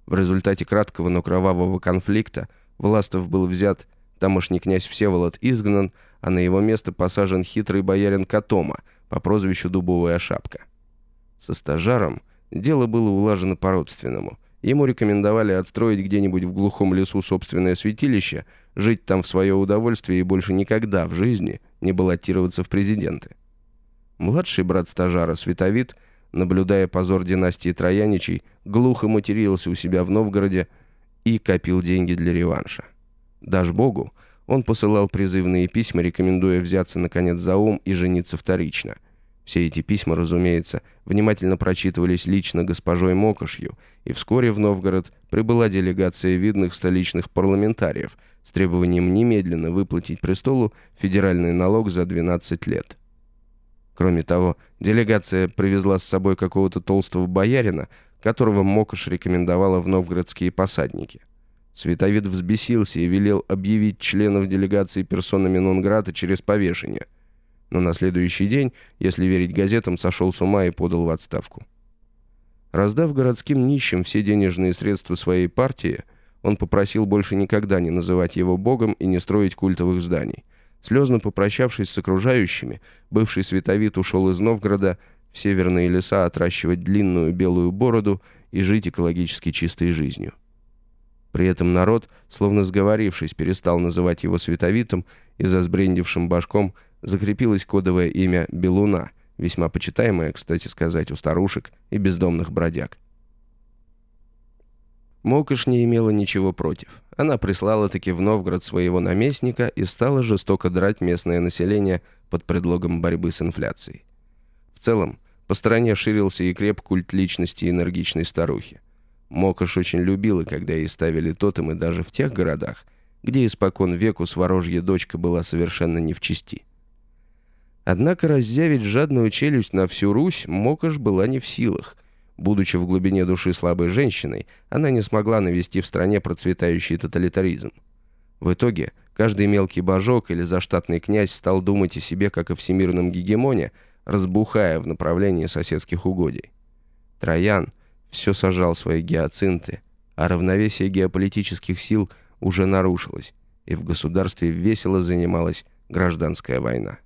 В результате краткого, но кровавого конфликта Властов был взят, тамошний князь Всеволод изгнан, а на его место посажен хитрый боярин Катома по прозвищу Дубовая шапка. Со стажаром дело было улажено по-родственному. Ему рекомендовали отстроить где-нибудь в глухом лесу собственное святилище, жить там в свое удовольствие и больше никогда в жизни не баллотироваться в президенты. Младший брат стажара, Световид, наблюдая позор династии Трояничей, глухо матерился у себя в Новгороде и копил деньги для реванша. Дашь Богу, он посылал призывные письма, рекомендуя взяться, наконец, за ум и жениться вторично. Все эти письма, разумеется, внимательно прочитывались лично госпожой Мокошью, и вскоре в Новгород прибыла делегация видных столичных парламентариев с требованием немедленно выплатить престолу федеральный налог за 12 лет. Кроме того, делегация привезла с собой какого-то толстого боярина, которого Мокош рекомендовала в новгородские посадники. Световид взбесился и велел объявить членов делегации персонами нон-грата через повешение. Но на следующий день, если верить газетам, сошел с ума и подал в отставку. Раздав городским нищим все денежные средства своей партии, он попросил больше никогда не называть его богом и не строить культовых зданий. Слезно попрощавшись с окружающими, бывший световид ушел из Новгорода в северные леса отращивать длинную белую бороду и жить экологически чистой жизнью. При этом народ, словно сговорившись, перестал называть его световитом, и за сбрендившим башком закрепилось кодовое имя Белуна, весьма почитаемое, кстати сказать, у старушек и бездомных бродяг. Мокаш не имела ничего против. Она прислала-таки в Новгород своего наместника и стала жестоко драть местное население под предлогом борьбы с инфляцией. В целом, по стране ширился и креп культ личности энергичной старухи. Мокаш очень любила, когда ей ставили тотемы даже в тех городах, где испокон веку сворожья дочка была совершенно не в чести. Однако разъявить жадную челюсть на всю Русь Мокаш была не в силах. Будучи в глубине души слабой женщиной, она не смогла навести в стране процветающий тоталитаризм. В итоге каждый мелкий божок или заштатный князь стал думать о себе как о всемирном гегемоне, разбухая в направлении соседских угодий. Троян – все сажал свои гиацинты, а равновесие геополитических сил уже нарушилось, и в государстве весело занималась гражданская война.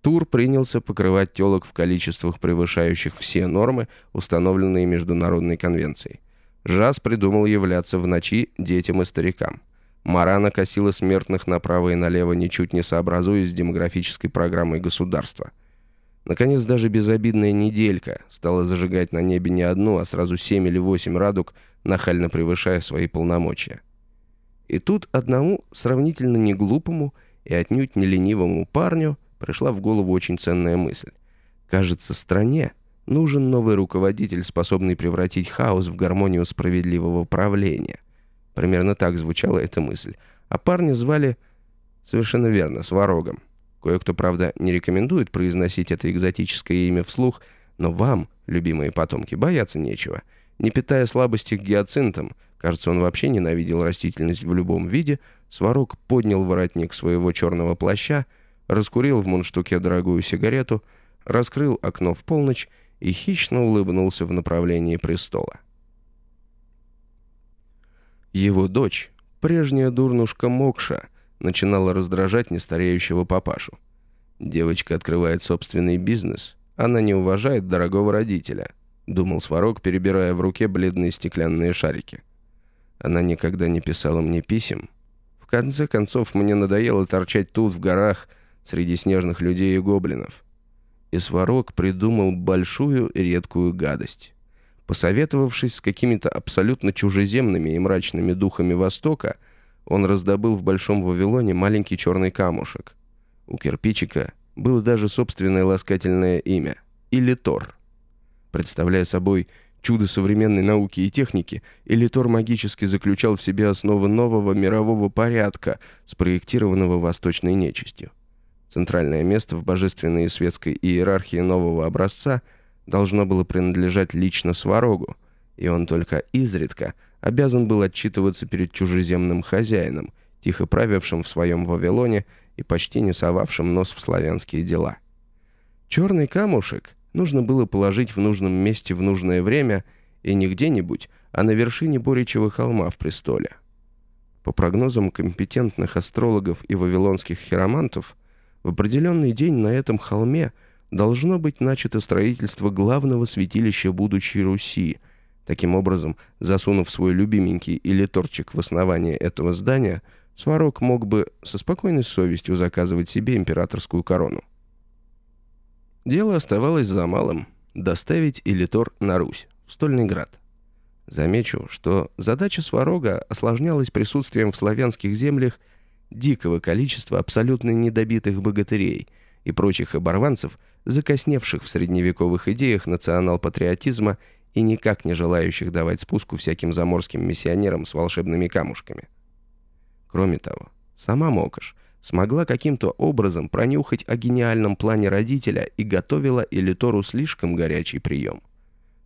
Тур принялся покрывать телок в количествах, превышающих все нормы, установленные Международной конвенцией. Жас придумал являться в ночи детям и старикам. Марана косила смертных направо и налево, ничуть не сообразуясь с демографической программой государства – Наконец, даже безобидная неделька стала зажигать на небе не одну, а сразу семь или восемь радуг, нахально превышая свои полномочия. И тут одному сравнительно неглупому и отнюдь не ленивому парню пришла в голову очень ценная мысль. Кажется, стране нужен новый руководитель, способный превратить хаос в гармонию справедливого правления. Примерно так звучала эта мысль. А парня звали, совершенно верно, Сварогом. Кое-кто, правда, не рекомендует произносить это экзотическое имя вслух, но вам, любимые потомки, бояться нечего. Не питая слабости к гиацинтам, кажется, он вообще ненавидел растительность в любом виде, Сварог поднял воротник своего черного плаща, раскурил в мундштуке дорогую сигарету, раскрыл окно в полночь и хищно улыбнулся в направлении престола. Его дочь, прежняя дурнушка Мокша, начинала раздражать нестареющего папашу. Девочка открывает собственный бизнес. Она не уважает дорогого родителя, думал Сварог, перебирая в руке бледные стеклянные шарики. Она никогда не писала мне писем. В конце концов, мне надоело торчать тут, в горах, среди снежных людей и гоблинов. И Сварог придумал большую и редкую гадость. Посоветовавшись с какими-то абсолютно чужеземными и мрачными духами Востока, он раздобыл в Большом Вавилоне маленький черный камушек. У кирпичика было даже собственное ласкательное имя – Илитор. Представляя собой чудо современной науки и техники, Элитор магически заключал в себе основы нового мирового порядка, спроектированного восточной нечистью. Центральное место в божественной и светской иерархии нового образца должно было принадлежать лично Сварогу, и он только изредка – обязан был отчитываться перед чужеземным хозяином, тихо правившим в своем Вавилоне и почти не совавшим нос в славянские дела. Черный камушек нужно было положить в нужном месте в нужное время и не где-нибудь, а на вершине Боричьего холма в престоле. По прогнозам компетентных астрологов и вавилонских хиромантов, в определенный день на этом холме должно быть начато строительство главного святилища будущей Руси – Таким образом, засунув свой любименький элиторчик в основание этого здания, Сварог мог бы со спокойной совестью заказывать себе императорскую корону. Дело оставалось за малым – доставить элитор на Русь, в Стольный Град. Замечу, что задача Сварога осложнялась присутствием в славянских землях дикого количества абсолютно недобитых богатырей и прочих оборванцев, закосневших в средневековых идеях национал-патриотизма и никак не желающих давать спуску всяким заморским миссионерам с волшебными камушками. Кроме того, сама Мокаш смогла каким-то образом пронюхать о гениальном плане родителя и готовила Элитору слишком горячий прием.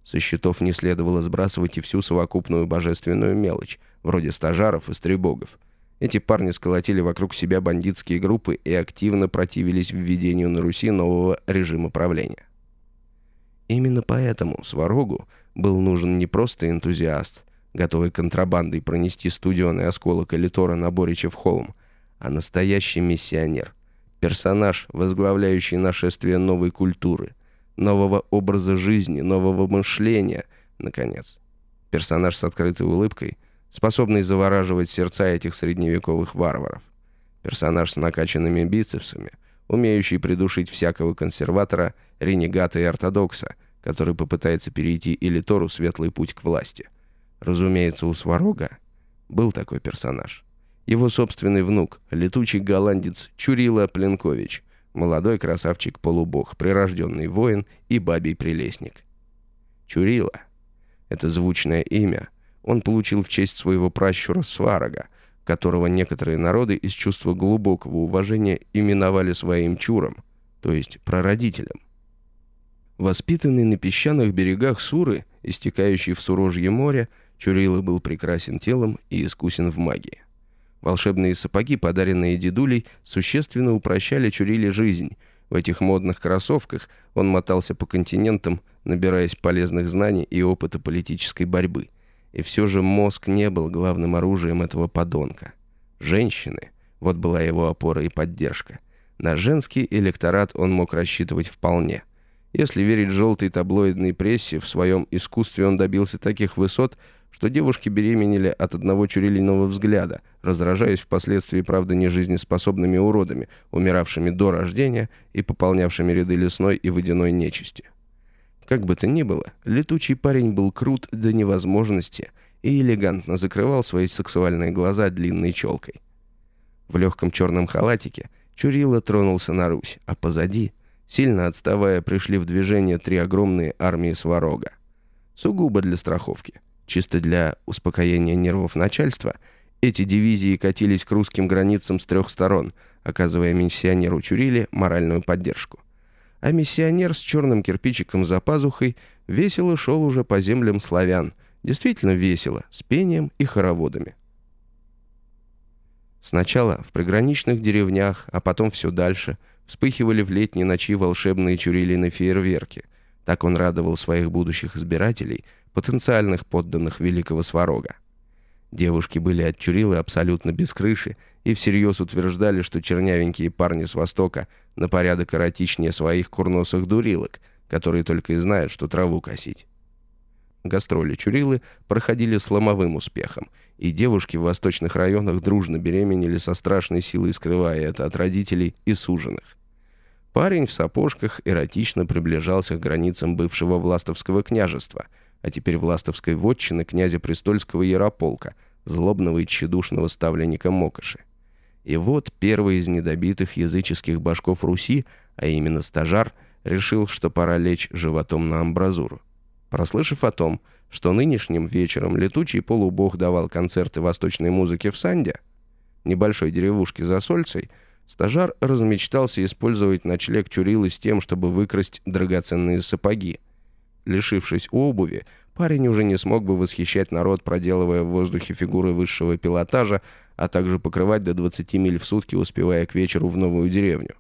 Со счетов не следовало сбрасывать и всю совокупную божественную мелочь, вроде стажаров и стребогов. Эти парни сколотили вокруг себя бандитские группы и активно противились введению на Руси нового режима правления. Именно поэтому Сварогу был нужен не просто энтузиаст, готовый контрабандой пронести студеный осколок Элитора на Боричев холм, а настоящий миссионер. Персонаж, возглавляющий нашествие новой культуры, нового образа жизни, нового мышления, наконец. Персонаж с открытой улыбкой, способный завораживать сердца этих средневековых варваров. Персонаж с накачанными бицепсами, умеющий придушить всякого консерватора, ренегата и ортодокса, который попытается перейти или Тору светлый путь к власти. Разумеется, у Сварога был такой персонаж. Его собственный внук, летучий голландец Чурила Пленкович, молодой красавчик-полубог, прирожденный воин и бабий прелестник. Чурила — это звучное имя. Он получил в честь своего пращура Сварога, которого некоторые народы из чувства глубокого уважения именовали своим чуром, то есть прародителем. Воспитанный на песчаных берегах Суры, истекающий в Сурожье море, Чурила был прекрасен телом и искусен в магии. Волшебные сапоги, подаренные дедулей, существенно упрощали Чуриле жизнь. В этих модных кроссовках он мотался по континентам, набираясь полезных знаний и опыта политической борьбы. И все же мозг не был главным оружием этого подонка. Женщины — вот была его опора и поддержка. На женский электорат он мог рассчитывать вполне. Если верить желтой таблоидной прессе, в своем искусстве он добился таких высот, что девушки беременели от одного чурилиного взгляда, разражаясь впоследствии, правда, нежизнеспособными уродами, умиравшими до рождения и пополнявшими ряды лесной и водяной нечисти. Как бы то ни было, летучий парень был крут до невозможности и элегантно закрывал свои сексуальные глаза длинной челкой. В легком черном халатике Чурила тронулся на Русь, а позади, сильно отставая, пришли в движение три огромные армии Сварога. Сугубо для страховки. Чисто для успокоения нервов начальства эти дивизии катились к русским границам с трех сторон, оказывая миссионеру Чуриле моральную поддержку а миссионер с черным кирпичиком за пазухой весело шел уже по землям славян. Действительно весело, с пением и хороводами. Сначала в приграничных деревнях, а потом все дальше, вспыхивали в летние ночи волшебные чурилины фейерверки. Так он радовал своих будущих избирателей, потенциальных подданных великого сварога. Девушки были от Чурилы абсолютно без крыши и всерьез утверждали, что чернявенькие парни с Востока на порядок эротичнее своих курносых дурилок, которые только и знают, что траву косить. Гастроли Чурилы проходили с ломовым успехом, и девушки в восточных районах дружно беременели со страшной силой, скрывая это от родителей и суженых. Парень в сапожках эротично приближался к границам бывшего Властовского княжества – а теперь властовской вотчины князя Престольского Ярополка, злобного и тщедушного ставленника Мокоши. И вот первый из недобитых языческих башков Руси, а именно стажар, решил, что пора лечь животом на амбразуру. Прослышав о том, что нынешним вечером летучий полубог давал концерты восточной музыки в Санде, небольшой деревушке за Сольцей, стажар размечтался использовать ночлег Чурилы с тем, чтобы выкрасть драгоценные сапоги – Лишившись обуви, парень уже не смог бы восхищать народ, проделывая в воздухе фигуры высшего пилотажа, а также покрывать до 20 миль в сутки, успевая к вечеру в новую деревню.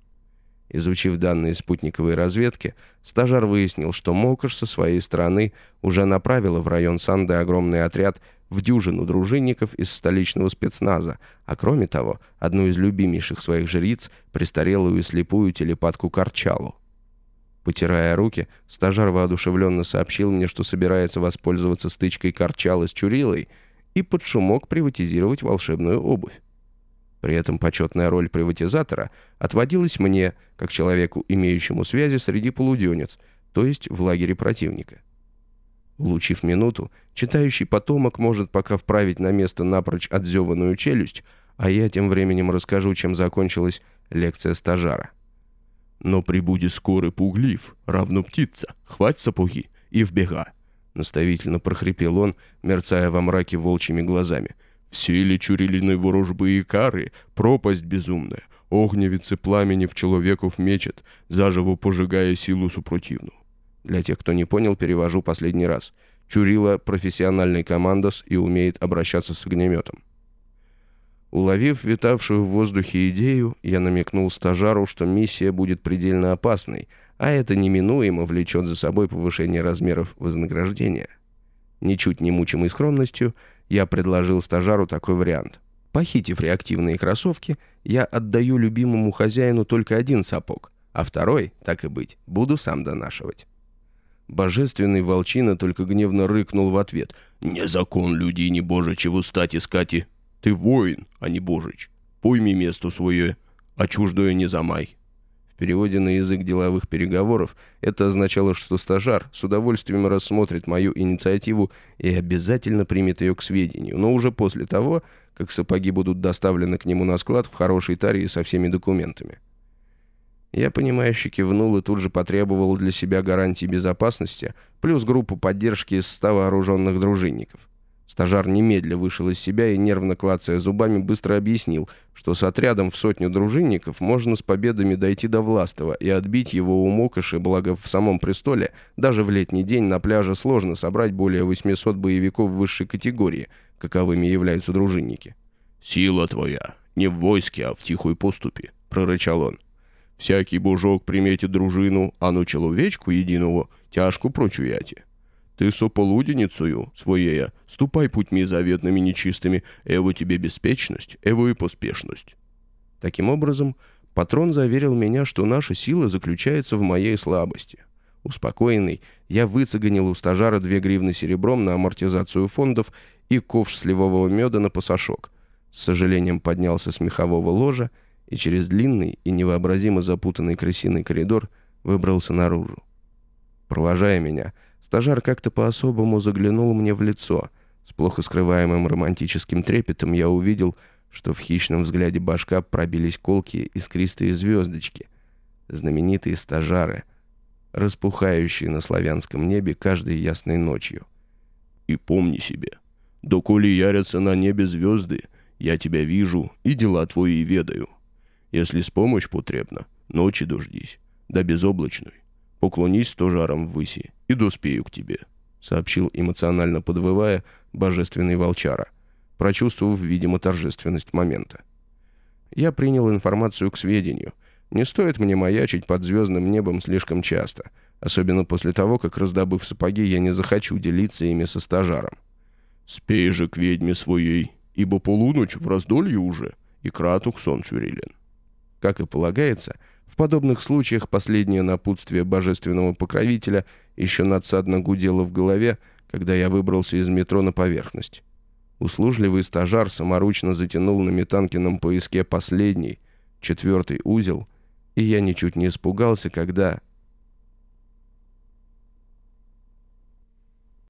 Изучив данные спутниковой разведки, стажар выяснил, что Мокаш со своей стороны уже направила в район Санды огромный отряд в дюжину дружинников из столичного спецназа, а кроме того, одну из любимейших своих жриц, престарелую и слепую телепатку Корчалу. Потирая руки, стажар воодушевленно сообщил мне, что собирается воспользоваться стычкой Корчала с Чурилой и под шумок приватизировать волшебную обувь. При этом почетная роль приватизатора отводилась мне, как человеку, имеющему связи среди полуденец, то есть в лагере противника. Улучив минуту, читающий потомок может пока вправить на место напрочь отзеванную челюсть, а я тем временем расскажу, чем закончилась лекция стажара. Но прибуди скорый пуглив, равно птица, хвать сапоги и в бега. Наставительно прохрипел он, мерцая во мраке волчьими глазами. Все ли чурилиной ворожбы и кары, пропасть безумная, огневицы пламени в человеков мечет, заживо пожигая силу супротивну. Для тех, кто не понял, перевожу последний раз. Чурила — профессиональный командос и умеет обращаться с огнеметом. Уловив витавшую в воздухе идею, я намекнул стажару, что миссия будет предельно опасной, а это неминуемо влечет за собой повышение размеров вознаграждения. Ничуть не мучимый скромностью, я предложил стажару такой вариант. Похитив реактивные кроссовки, я отдаю любимому хозяину только один сапог, а второй, так и быть, буду сам донашивать. Божественный волчина только гневно рыкнул в ответ. «Не закон людей не божичеву стать искати. Ты воин, а не божич. Пойми место свое, а чуждое не замай». В переводе на язык деловых переговоров это означало, что стажар с удовольствием рассмотрит мою инициативу и обязательно примет ее к сведению, но уже после того, как сапоги будут доставлены к нему на склад в хорошей таре со всеми документами. Я, понимающе кивнул и тут же потребовал для себя гарантии безопасности, плюс группу поддержки из 100 вооруженных дружинников. Стажар немедля вышел из себя и, нервно клацая зубами, быстро объяснил, что с отрядом в сотню дружинников можно с победами дойти до Властова и отбить его у Мокоши, благо в самом престоле даже в летний день на пляже сложно собрать более 800 боевиков высшей категории, каковыми являются дружинники. «Сила твоя не в войске, а в тихой поступе», — прорычал он. «Всякий божок приметит дружину, а ну человечку единого тяжко прочуяти». Ты со полуденицею своея ступай путьми заветными нечистыми, эво тебе беспечность, эво и поспешность». Таким образом, патрон заверил меня, что наша сила заключается в моей слабости. Успокоенный, я выцеганил у стажара две гривны серебром на амортизацию фондов и ковш сливового меда на пасашок. С сожалением поднялся с мехового ложа и через длинный и невообразимо запутанный крысиный коридор выбрался наружу. Провожая меня, Стажар как-то по-особому заглянул мне в лицо. С плохо скрываемым романтическим трепетом я увидел, что в хищном взгляде башка пробились колкие искристые звездочки. Знаменитые стажары, распухающие на славянском небе каждой ясной ночью. «И помни себе, доколе ярятся на небе звезды, я тебя вижу и дела твои ведаю. Если с помощь потребна, ночи дождись, да безоблачной. Поклонись стожарам ввыси, и доспею к тебе», — сообщил эмоционально подвывая божественный волчара, прочувствовав, видимо, торжественность момента. Я принял информацию к сведению. Не стоит мне маячить под звездным небом слишком часто, особенно после того, как, раздобыв сапоги, я не захочу делиться ими со стажаром. «Спей же к ведьме своей, ибо полуночь в раздолье уже, и кратук сон чурилен». Как и полагается, — в подобных случаях последнее напутствие божественного покровителя еще надсадно гудело в голове, когда я выбрался из метро на поверхность. Услужливый стажар саморучно затянул на Метанкином поиске последний, четвертый узел, и я ничуть не испугался, когда,